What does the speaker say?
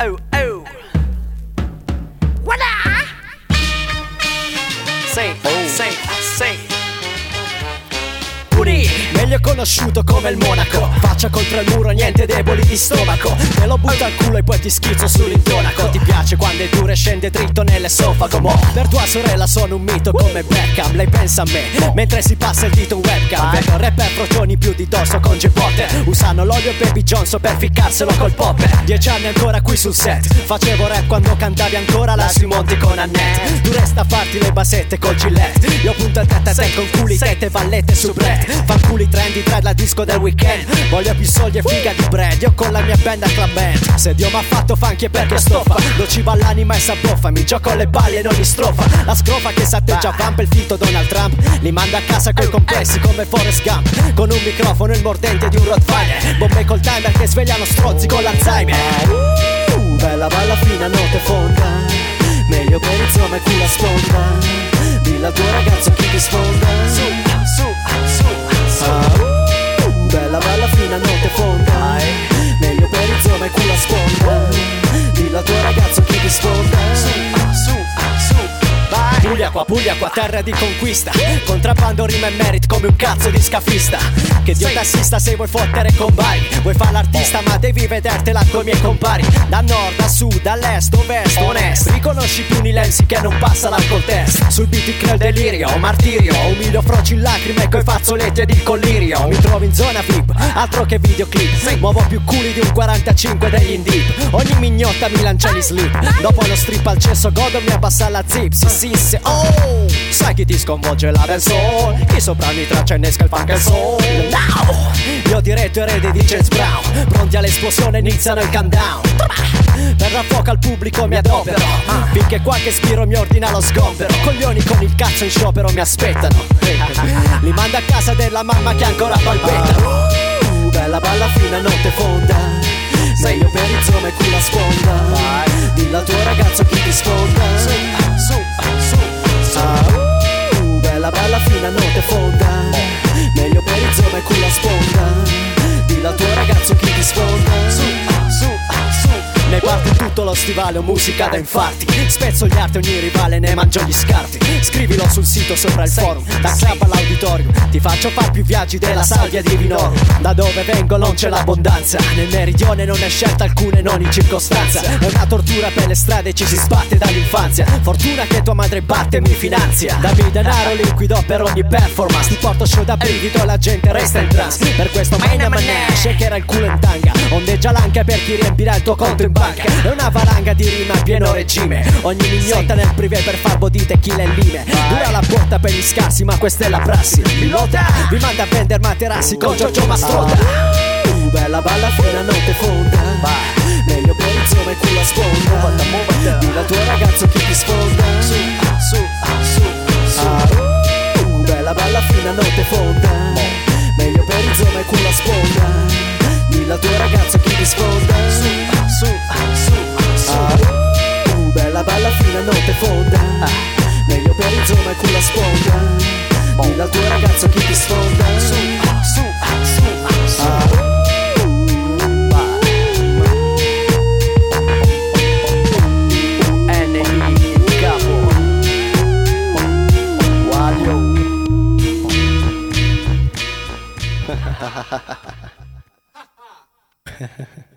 oh, oh. Voilà! Sì, Oh. sì, sì. Meglio conosciuto come il Monaco. Faccia contro il muro, niente deboli di stomaco. Te lo butto al culo e poi ti schizzo sull'intonaco Ti piace quando è duro e scende dritto nell'esofago. Mo, per tua sorella sono un mito come Beckham Lei pensa a me, mentre si passa il dito in webcam. Vedo rapper frocioni più di dosso con G-Potter Usano l'olio Baby Johnson per ficcarselo col popper Dieci anni ancora qui sul set. Facevo rap quando cantavi ancora la sui monti con Annette. Tu resta a farti le basette col Gillette. Io punto a testa a te con culi, tette, vallette su Brett Fanculi trendy tra la disco del weekend. Voglio più soldi e figa di bread. Io con la mia band a club band. Se Dio m'ha fatto funky è perché stoffa. Lo ci va l'anima e s'abboffa. Mi gioco le balle in ogni strofa. La scrofa che s'atteggia vampa il fitto Donald Trump. Li manda a casa coi complessi come Forrest Gump. Con un microfono il mordente di un Rottweiler. Bombe col timer che svegliano strozzi con l'Alzheimer. Uh, Bella balla fina notte fonda. Meglio per il insomma e culo a sponda Dilla al tuo ragazzo chi ti sfonda terra di conquista. Contrabbando rima e merit come un cazzo di scafista. Che Dio t'assista se vuoi fottere combari Vuoi fare l'artista ma devi vedertela coi miei compari. Da nord a sud, dall'est, ovest, onest. Riconosci più i lenzi che non passa l'alcol test Sul beat creo delirio, martirio. Umilio froci in lacrime coi fazzoletti ed il collirio. Mi trovo in zona VIP, altro che videoclip. Muovo più culi di un 45 degli indip Ogni mignotta mi lancia gli slip. Dopo lo strip al cesso godo mi abbassa la zip. Si si se oh Sai chi ti sconvolge la soul Chi sopra mi traccia innesca il funk e il soul. Now Io diretto erede di James Brown. Pronti all'esplosione iniziano il countdown. Per la fuoco al pubblico mi adopero Finché qualche spiro mi ordina lo sgombero. Coglioni con il cazzo in sciopero mi aspettano. Li manda a casa della mamma che ancora palpetta. Uh, Bella balla fina notte fonda. Meglio per il zoom e culo a sponda. Dillo al tuo ragazzo chi ti sfonda tutto lo stivale o musica da infarti. Spezzo gli arti ogni rivale ne mangio gli scarti. Scrivilo sul sito sopra il forum. Da club all'auditorium. Ti faccio far più viaggi della salvia di Vinorum Da dove vengo non c'è l'abbondanza. Nel meridione non è scelta alcuna e non in circostanza. È una tortura per le strade ci si sbatte dall'infanzia. Fortuna che tua madre batte e mi finanzia. Dammi denaro liquido per ogni performance. Ti porto show da brivido la gente resta in trance. Per questo maina manè Shakerà il culo in tanga. Ondeggia l'anca per chi riempirà il tuo conto in banca una valanga di rima a pieno regime. Ogni mignotta nel privé per far bodite chile e lime. Dura la botta per gli scarsi ma questa è la prassi. Pilota vi manda a vendere materassi con Giorgio Mastrota Uh, Bella balla fino a notte fonda. Meglio per il zoom e culo a sponda. Dillo al tuo ragazzo chi ti sfonda. Su, su, su. Ah, uh, Bella balla fino a notte fonda. Meglio per il zoom e culo a sponda. Dillo al tuo ragazzo chi ti sfonda notte fonda. Meglio per il zona con la sponda Dillo al tuo ragazzo chi ti sfonda. Su, su, su, su. Ah. Ha ha ha.